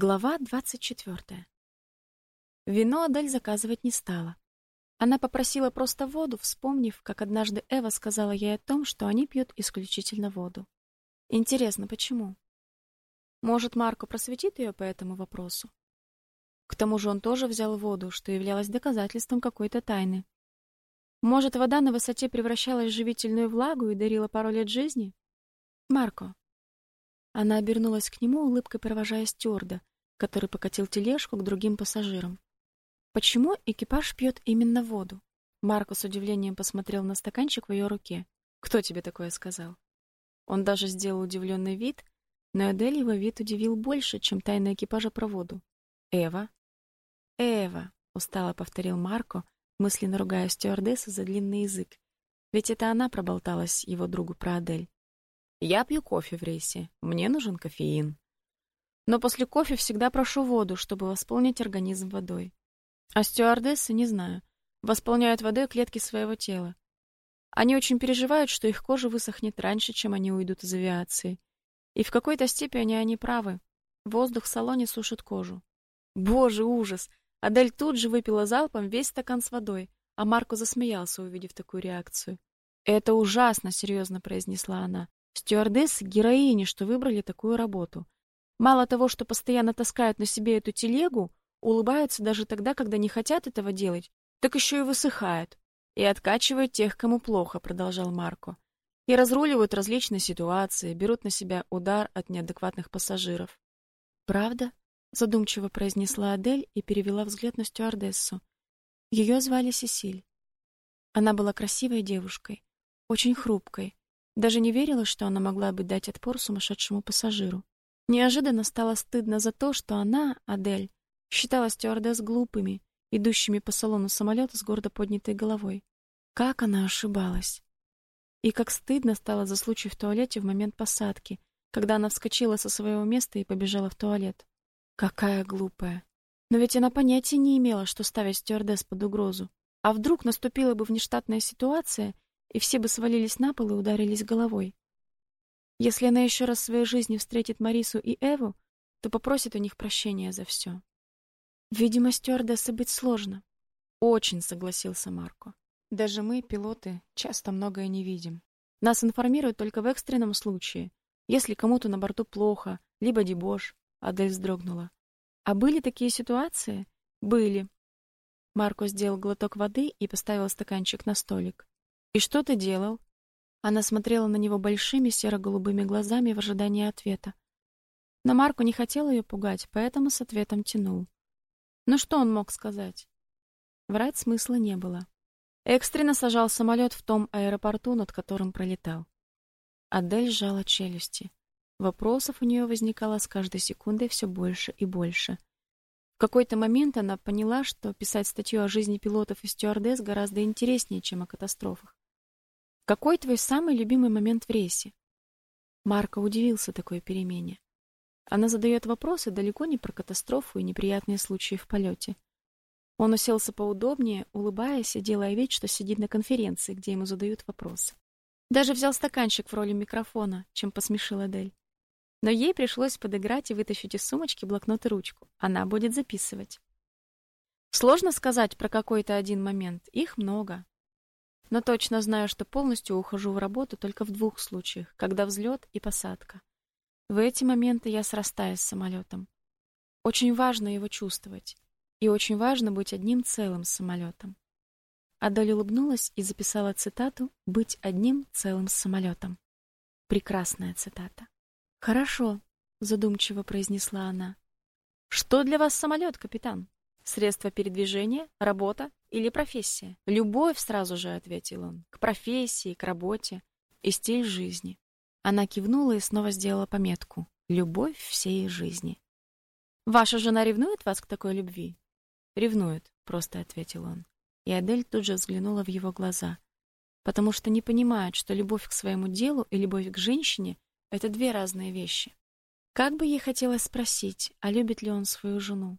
Глава 24. Вино Адель заказывать не стала. Она попросила просто воду, вспомнив, как однажды Эва сказала ей о том, что они пьют исключительно воду. Интересно, почему? Может, Марко просветит ее по этому вопросу? К тому же он тоже взял воду, что являлось доказательством какой-то тайны. Может, вода на высоте превращалась в живительную влагу и дарила пару лет жизни? Марко. Она обернулась к нему, улыбкой провожая стюарда, который покатил тележку к другим пассажирам. Почему экипаж пьет именно воду? Марко с удивлением посмотрел на стаканчик в ее руке. Кто тебе такое сказал? Он даже сделал удивленный вид, но Адель его вид удивил больше, чем тайна экипажа про воду. Эва. Эва, устало повторил Марко, мысленно ругая стюардессу за длинный язык. Ведь это она проболталась его другу про Адель. Я пью кофе в рейсе. Мне нужен кофеин. Но после кофе всегда прошу воду, чтобы восполнить организм водой. А стюардессы, не знаю, восполняют водой клетки своего тела. Они очень переживают, что их кожа высохнет раньше, чем они уйдут из авиации. И в какой-то степени они правы. Воздух в салоне сушит кожу. Боже, ужас! Адель тут же выпила залпом весь стакан с водой, а Марко засмеялся, увидев такую реакцию. "Это ужасно", серьезно произнесла она. "Стюардессы героини, что выбрали такую работу. Мало того, что постоянно таскают на себе эту телегу, улыбаются даже тогда, когда не хотят этого делать, так еще и высыхают и откачивают тех, кому плохо", продолжал Марко. "И разруливают различные ситуации, берут на себя удар от неадекватных пассажиров". "Правда?" задумчиво произнесла Адель и перевела взгляд на стюардессу. Ее звали Сесиль. Она была красивой девушкой, очень хрупкой. Даже не верила, что она могла бы дать отпор сумасшедшему пассажиру. Неожиданно стало стыдно за то, что она, Адель, считала стюардесс глупыми, идущими по салону самолета с гордо поднятой головой. Как она ошибалась. И как стыдно стало за случай в туалете в момент посадки, когда она вскочила со своего места и побежала в туалет. Какая глупая. Но ведь она понятия не имела, что ставить стюардесс под угрозу. А вдруг наступила бы внештатная ситуация, и все бы свалились на пол и ударились головой. Если она еще раз в своей жизни встретит Марису и Эву, то попросит у них прощения за все. Видимо, стюардессой быть сложно. Очень согласился Марко. Даже мы, пилоты, часто многое не видим. Нас информируют только в экстренном случае, если кому-то на борту плохо, либо дебош, Адель вздрогнула. А были такие ситуации? Были. Марко сделал глоток воды и поставил стаканчик на столик. И что ты делал? Она смотрела на него большими серо-голубыми глазами в ожидании ответа. Но Марко не хотел ее пугать, поэтому с ответом тянул. Ну что он мог сказать? Врать смысла не было. Экстренно сажал самолет в том аэропорту, над которым пролетал. Адель сжала челюсти. Вопросов у нее возникало с каждой секундой все больше и больше. В какой-то момент она поняла, что писать статью о жизни пилотов и стюардесс гораздо интереснее, чем о катастрофах. Какой твой самый любимый момент в рейсе? Марко удивился такой перемене. Она задает вопросы далеко не про катастрофу и неприятные случаи в полете. Он уселся поудобнее, улыбаясь и делая вид, что сидит на конференции, где ему задают вопросы. Даже взял стаканчик в роли микрофона, чем посмешил Адель. Но ей пришлось подыграть и вытащить из сумочки блокнот и ручку. Она будет записывать. Сложно сказать про какой-то один момент, их много. Но точно знаю, что полностью ухожу в работу только в двух случаях, когда взлет и посадка. В эти моменты я срастаюсь с самолетом. Очень важно его чувствовать, и очень важно быть одним целым с самолетом. Адель улыбнулась и записала цитату «Быть одним целым с самолетом». Прекрасная цитата. Хорошо, задумчиво произнесла она. Что для вас самолет, капитан? Средство передвижения, работа или профессия? Любовь, сразу же ответил он. К профессии, к работе и стиль жизни. Она кивнула и снова сделала пометку: любовь всей жизни. Ваша жена ревнует вас к такой любви? Ревнует, просто ответил он. И Адель тут же взглянула в его глаза, потому что не понимает, что любовь к своему делу и любовь к женщине это две разные вещи. Как бы ей хотелось спросить, а любит ли он свою жену.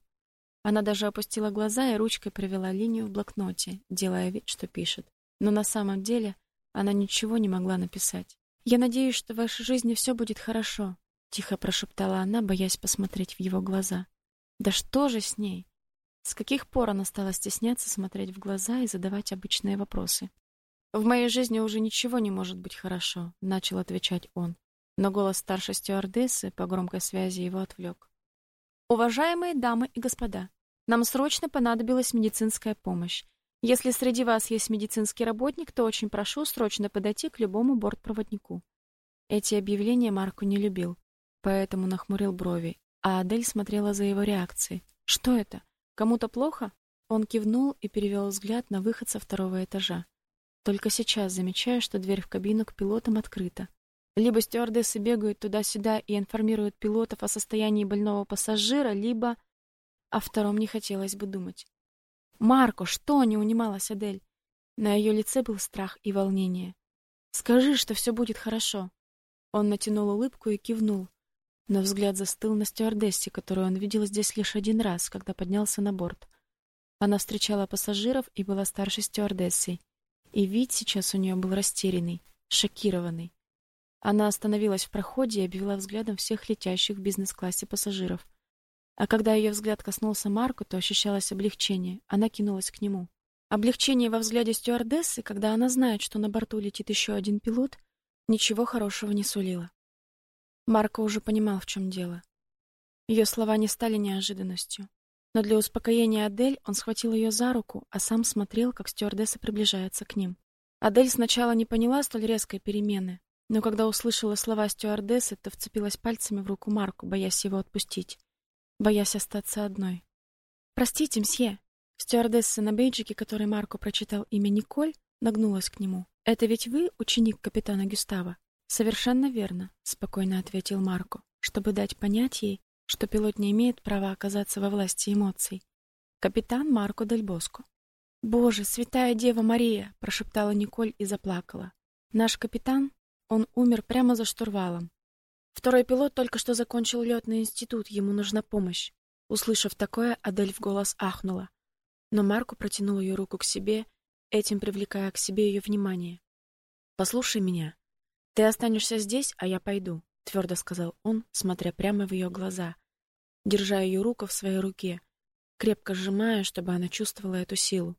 Она даже опустила глаза и ручкой провела линию в блокноте, делая вид, что пишет. Но на самом деле она ничего не могла написать. Я надеюсь, что в вашей жизни все будет хорошо. тихо прошептала она, боясь посмотреть в его глаза. Да что же с ней? С каких пор она стала стесняться смотреть в глаза и задавать обычные вопросы? В моей жизни уже ничего не может быть хорошо, начал отвечать он. Но голос старшей стюардессы по громкой связи его отвлек. Уважаемые дамы и господа, нам срочно понадобилась медицинская помощь. Если среди вас есть медицинский работник, то очень прошу срочно подойти к любому бортпроводнику. Эти объявления Марко не любил, поэтому нахмурил брови, а Адель смотрела за его реакцией. Что это? Кому-то плохо? Он кивнул и перевел взгляд на выход со второго этажа. Только сейчас замечаю, что дверь в кабину к пилотам открыта. Либо стюардессы бегают туда-сюда и информируют пилотов о состоянии больного пассажира, либо о втором не хотелось бы думать. Марко, что не унималась Адель? На ее лице был страх и волнение. Скажи, что все будет хорошо. Он натянул улыбку и кивнул, но взгляд застыл на стюардессе, которую он видел здесь лишь один раз, когда поднялся на борт. Она встречала пассажиров и была старшей стюардессой, и вид сейчас у нее был растерянный, шокированный. Она остановилась в проходе и обвела взглядом всех летящих в бизнес-классе пассажиров. А когда ее взгляд коснулся Марку, то ощущалось облегчение. Она кинулась к нему. Облегчение во взгляде стюардессы, когда она знает, что на борту летит еще один пилот, ничего хорошего не сулило. Марко уже понимал, в чем дело. Ее слова не стали неожиданностью. Но для успокоения Адель он схватил ее за руку, а сам смотрел, как стюардесса приближается к ним. Адель сначала не поняла столь резкой перемены, но когда услышала слова стюардессы, то вцепилась пальцами в руку Марку, боясь его отпустить, боясь остаться одной. «Простите, мсье!» Стюардесса на бейджике, который Марко прочитал имя Николь, нагнулась к нему. «Это ведь вы ученик капитана Гюстава?» Совершенно верно, спокойно ответил Марко, чтобы дать понять ей, что пилот не имеет права оказаться во власти эмоций. Капитан Марко Дель Боско. Боже, святая Дева Мария, прошептала Николь и заплакала. Наш капитан, он умер прямо за штурвалом. Второй пилот только что закончил летный институт, ему нужна помощь. Услышав такое, Адель в голос ахнула. Но Марко протянул ее руку к себе, этим привлекая к себе ее внимание. Послушай меня, ты останешься здесь, а я пойду, твердо сказал он, смотря прямо в ее глаза, держа ее руку в своей руке, крепко сжимая, чтобы она чувствовала эту силу.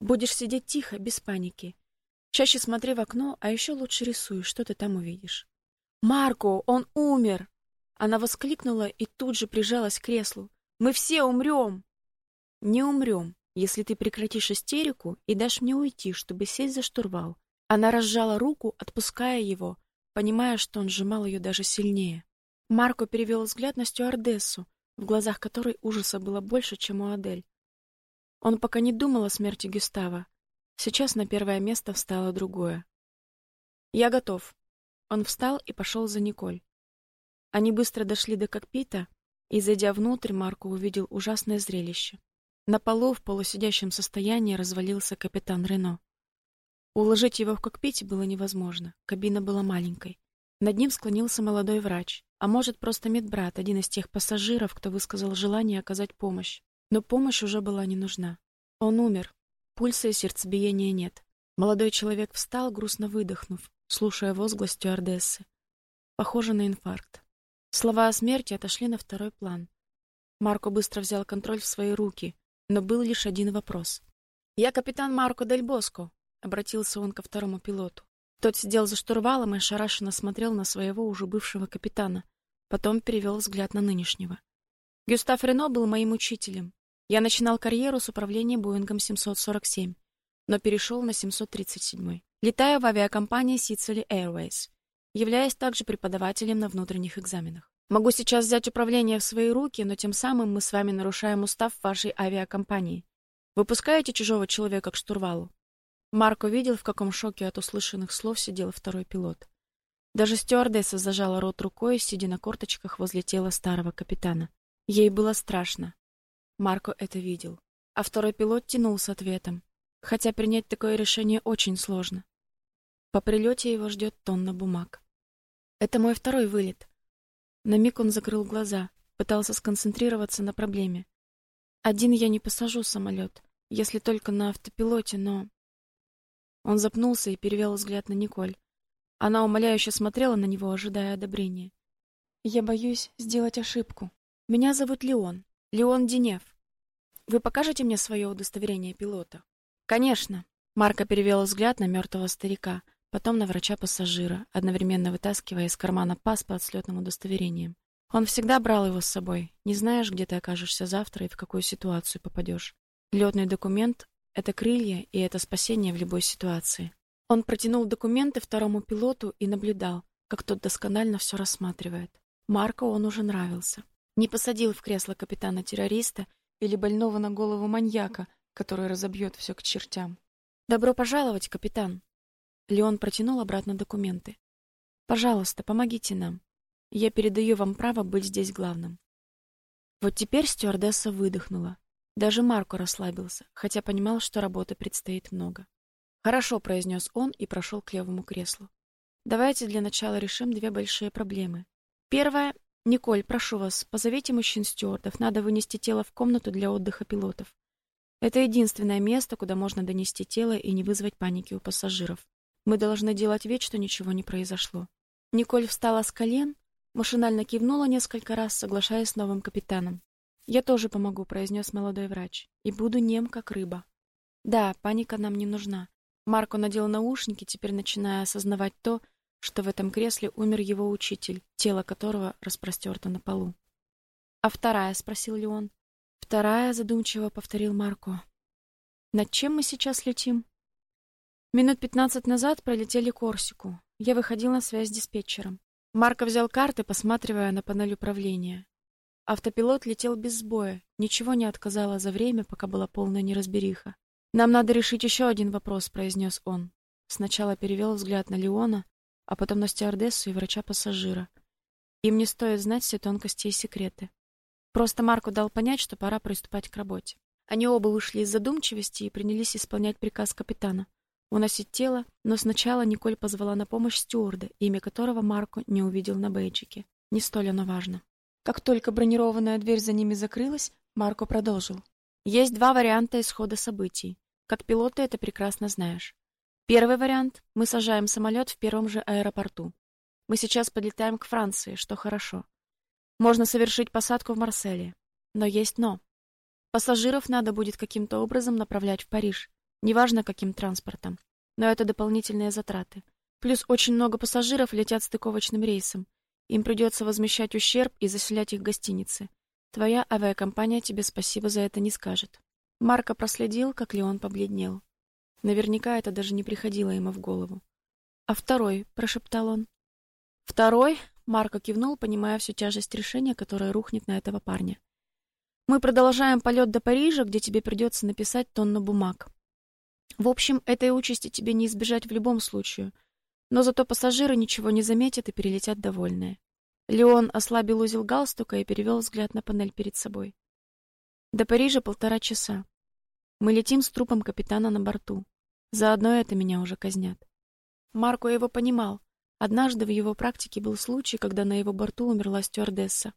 Будешь сидеть тихо, без паники. Чаще смотри в окно, а еще лучше рисуй, что ты там увидишь. Марко, он умер. Она воскликнула и тут же прижалась к креслу. Мы все умрем!» Не умрем, если ты прекратишь истерику и дашь мне уйти, чтобы сесть за штурвал, она разжала руку, отпуская его, понимая, что он сжимал ее даже сильнее. Марко перевел взгляд на стюардессу, в глазах которой ужаса было больше, чем у Адель. Он пока не думал о смерти Гюстава. Сейчас на первое место встало другое. Я готов. Он встал и пошел за Николь. Они быстро дошли до кокпита, и зайдя внутрь, Марко увидел ужасное зрелище. На полу в полусидящем состоянии развалился капитан Рено. Уложить его в кокпите было невозможно. Кабина была маленькой. Над ним склонился молодой врач, а может, просто медбрат, один из тех пассажиров, кто высказал желание оказать помощь. Но помощь уже была не нужна. Он умер. Пульса и сердцебиения нет. Молодой человек встал, грустно выдохнув, слушая возглас стюардессы. Похоже на инфаркт. Слова о смерти отошли на второй план. Марко быстро взял контроль в свои руки, но был лишь один вопрос. «Я капитан Марко Дель Боско обратился он ко второму пилоту. Тот сидел за штурвалом и ошарашенно смотрел на своего уже бывшего капитана, потом перевел взгляд на нынешнего. Гюстав Рено был моим учителем. Я начинал карьеру с управления Боингом 747, но перешел на 737. Летаю в авиакомпании Sicily Airways, являясь также преподавателем на внутренних экзаменах. Могу сейчас взять управление в свои руки, но тем самым мы с вами нарушаем устав вашей авиакомпании. Выпускаете чужого человека к штурвалу? Марко видел, в каком шоке от услышанных слов сидел второй пилот. Даже стюардесса зажала рот рукой, сидя на корточках возле тела старого капитана. Ей было страшно. Марко это видел. А второй пилот тянул с ответом. Хотя принять такое решение очень сложно. По прилете его ждет тонна бумаг. Это мой второй вылет. На миг он закрыл глаза, пытался сконцентрироваться на проблеме. Один я не посажу самолет, если только на автопилоте, но он запнулся и перевел взгляд на Николь. Она умоляюще смотрела на него, ожидая одобрения. Я боюсь сделать ошибку. Меня зовут Леон. Леон Денев. Вы покажете мне свое удостоверение пилота? Конечно. Марко перевел взгляд на мертвого старика, потом на врача-пассажира, одновременно вытаскивая из кармана паспорт с летным удостоверением. Он всегда брал его с собой. Не знаешь, где ты окажешься завтра и в какую ситуацию попадешь. Летный документ — это крылья, и это спасение в любой ситуации. Он протянул документы второму пилоту и наблюдал, как тот досконально все рассматривает. Марко он уже нравился. Не посадил в кресло капитана-террориста или больного на голову маньяка, который разобьет все к чертям. «Добро пожаловать, капитан!» Леон протянул обратно документы. «Пожалуйста, помогите нам. Я передаю вам право быть здесь главным». Вот теперь стюардесса выдохнула. Даже Марко расслабился, хотя понимал, что работы предстоит много. «Хорошо», — произнес он и прошел к левому креслу. «Давайте для начала решим две большие проблемы. Первое. Николь, прошу вас, позовите мужчин-стюардов. Надо вынести тело в комнату для отдыха пилотов. Это единственное место, куда можно донести тело и не вызвать паники у пассажиров. Мы должны делать вид, что ничего не произошло. Николь встала с колен, машинально кивнула несколько раз, соглашаясь с новым капитаном. Я тоже помогу, произнес молодой врач, и буду нем как рыба. Да, паника нам не нужна. Марко надел наушники, теперь начиная осознавать то, что в этом кресле умер его учитель, тело которого распростерто на полу. А вторая, спросил Леон. Вторая, задумчиво повторил Марко. Над чем мы сейчас летим? Минут пятнадцать назад пролетели Корсику. Я выходил на связь с диспетчером. Марко взял карты, посматривая на панель управления. Автопилот летел без сбоя, ничего не отказало за время, пока была полная неразбериха. Нам надо решить еще один вопрос, произнес он. Сначала перевел взгляд на Леона, а потом на стюардессу и врача-пассажира. Им не стоит знать все тонкости и секреты. Просто Марку дал понять, что пора приступать к работе. Они оба вышли из задумчивости и принялись исполнять приказ капитана уносить тело, но сначала Николь позвала на помощь стюарда, имя которого Марко не увидел на бейджике. Не столь оно важно. Как только бронированная дверь за ними закрылась, Марко продолжил: "Есть два варианта исхода событий. Как пилот ты это прекрасно знаешь. Первый вариант мы сажаем самолет в первом же аэропорту. Мы сейчас подлетаем к Франции, что хорошо. Можно совершить посадку в Марселе. Но есть но. Пассажиров надо будет каким-то образом направлять в Париж, неважно каким транспортом. Но это дополнительные затраты. Плюс очень много пассажиров летят стыковочным рейсом. Им придется возмещать ущерб и заселять их гостиницы. Твоя авиакомпания тебе спасибо за это не скажет. Марко проследил, как Леон побледнел. Наверняка это даже не приходило ему в голову. А второй, прошептал он. Второй, Марко кивнул, понимая всю тяжесть решения, которое рухнет на этого парня. Мы продолжаем полет до Парижа, где тебе придется написать тонну бумаг. В общем, этой участи тебе не избежать в любом случае. Но зато пассажиры ничего не заметят и перелетят довольные. Леон ослабил узел галстука и перевел взгляд на панель перед собой. До Парижа полтора часа. Мы летим с трупом капитана на борту. Заодно это меня уже казнят. Марко его понимал. Однажды в его практике был случай, когда на его борту умерла стюардесса.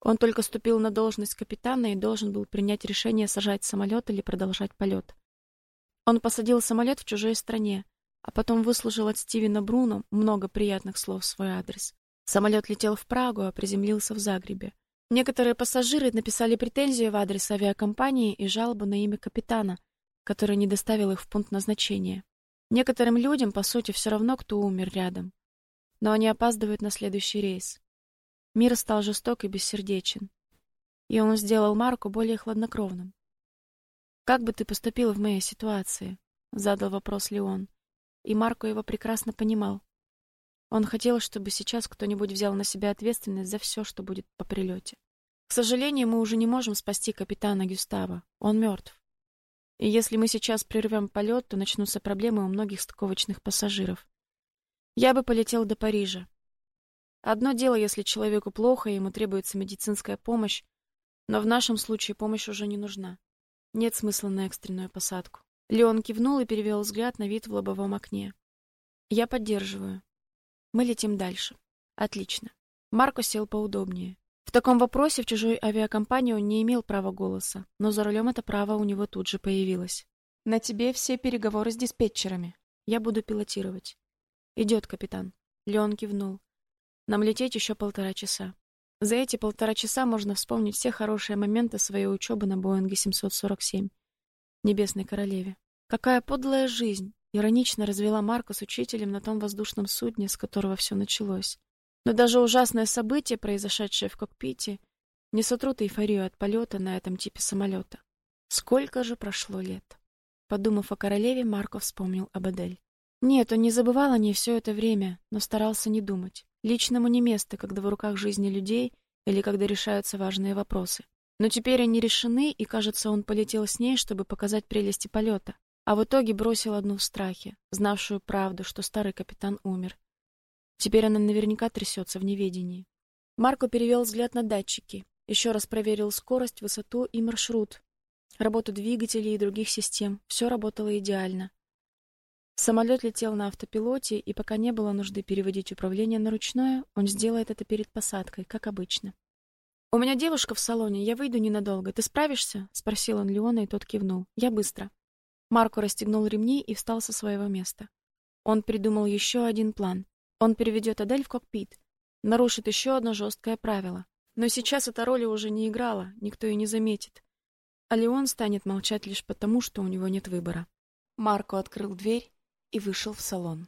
Он только ступил на должность капитана и должен был принять решение сажать самолет или продолжать полет. Он посадил самолет в чужой стране, а потом выслушал от Стивена Бруно много приятных слов в свой адрес. Самолет летел в Прагу, а приземлился в Загребе. Некоторые пассажиры написали претензию в адрес авиакомпании и жалобу на имя капитана, который не доставил их в пункт назначения. Некоторым людям, по сути, все равно, кто умер рядом. Но они опаздывают на следующий рейс. Мир стал жесток и бессердечен. И он сделал Марку более хладнокровным. «Как бы ты поступил в моей ситуации?» — задал вопрос Леон. И Марко его прекрасно понимал. Он хотел, чтобы сейчас кто-нибудь взял на себя ответственность за все, что будет по прилете. К сожалению, мы уже не можем спасти капитана Гюстава. Он мертв. И если мы сейчас прервем полет, то начнутся проблемы у многих стыковочных пассажиров. Я бы полетел до Парижа. Одно дело, если человеку плохо и ему требуется медицинская помощь, но в нашем случае помощь уже не нужна. Нет смысла на экстренную посадку. Леон кивнул и перевел взгляд на вид в лобовом окне. Я поддерживаю. Мы летим дальше. Отлично. Марко сел поудобнее. В таком вопросе в чужой авиакомпании он не имел права голоса, но за рулем это право у него тут же появилось. На тебе все переговоры с диспетчерами. Я буду пилотировать. Идет, капитан. Леон кивнул. Нам лететь еще полтора часа. За эти полтора часа можно вспомнить все хорошие моменты своей учебы на Боинге 747. Небесной королеве. Какая подлая жизнь, иронично развела Марко с учителем на том воздушном судне, с которого все началось. Но даже ужасное событие, произошедшее в кокпите, не сотрут эйфорию от полета на этом типе самолета. Сколько же прошло лет? Подумав о королеве, Марко вспомнил об Адель. Нет, он не забывал о ней все это время, но старался не думать. Личному не место, когда в руках жизни людей или когда решаются важные вопросы. Но теперь они решены, и, кажется, он полетел с ней, чтобы показать прелести полета, а в итоге бросил одну в страхе, знавшую правду, что старый капитан умер. Теперь она наверняка трясется в неведении. Марко перевел взгляд на датчики, еще раз проверил скорость, высоту и маршрут, работу двигателей и других систем. Все работало идеально. Самолет летел на автопилоте, и пока не было нужды переводить управление на ручное, он сделает это перед посадкой, как обычно. У меня девушка в салоне, я выйду ненадолго. Ты справишься? спросил он Леона, и тот кивнул. Я быстро. Марко расстегнул ремни и встал со своего места. Он придумал еще один план. Он переведет Адель в кокпит, нарушит еще одно жесткое правило. Но сейчас эта роль уже не играла, никто и не заметит. А Леон станет молчать лишь потому, что у него нет выбора. Марко открыл дверь и вышел в салон.